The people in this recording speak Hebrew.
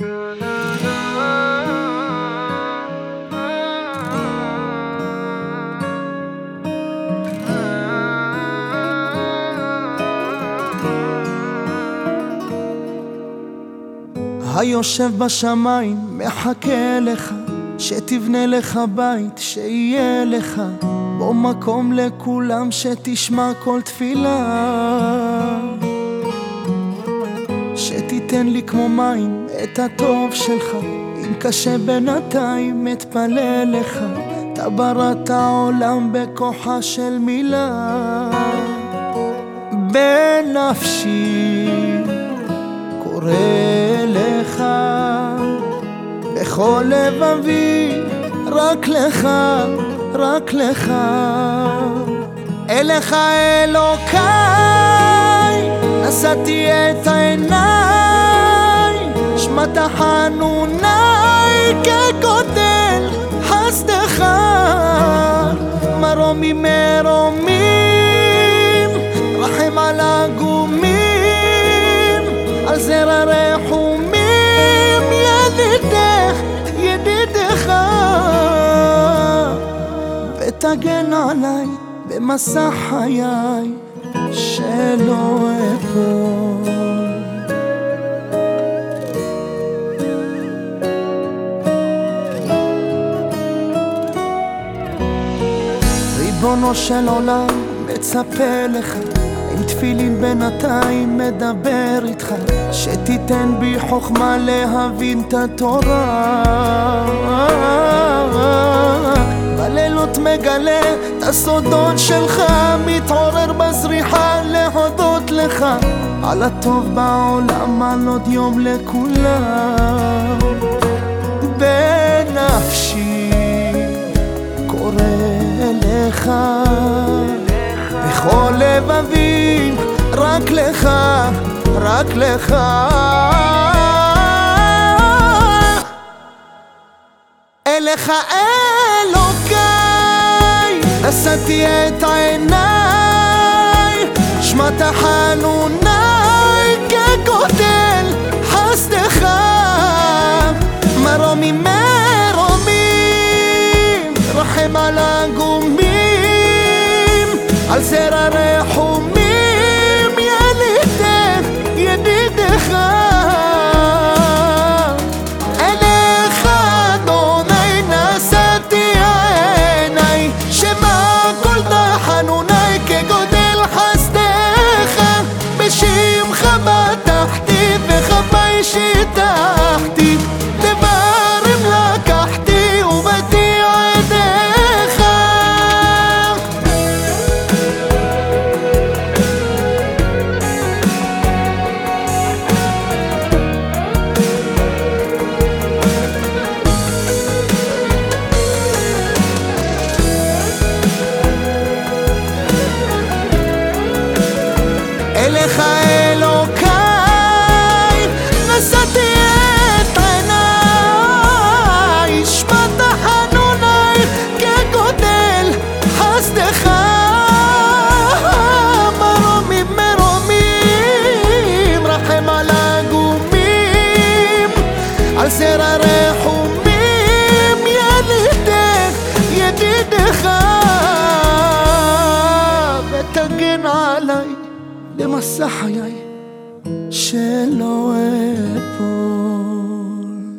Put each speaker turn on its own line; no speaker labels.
היושב בשמיים מחכה לך שתבנה לך בית שיהיה לך בו מקום לכולם שתשמע כל תפילה שתיתן לי כמו מים את הטוב שלך. אם קשה בינתיים אתפלל לך. אתה בראת העולם בכוחה של מילה. בנפשי קורא לך. בכל לבבי רק לך, רק לך. אליך אלוקיי נשאתי את העיניי שמעת חנוני כגודל חסדך מרומים מרומים רחם על הגומים על זרע רחומים ידידך, ידידך. ותגן עליי במסע חיי שלא אפול ריבונו של עולם מצפה לך. עם תפילין בינתיים מדבר איתך. שתיתן בי חוכמה להבין את התורה. בלילות מגלה את הסודות שלך מתעורר בזריחה להודות לך. על הטוב בעולם על עוד יום לכולם בכל לבבי, רק לך, רק לך. אליך אלוקיי, נשאתי את עיניי, אליך אלוקיי, נשאתי את עיניי, שמעת חנוני כגודל חסדך. מרומים מרומים, רחם על הגומים, על זרע רחומים, ילידך, ידידך, ותגן עליי. למסע חיי שלא אפול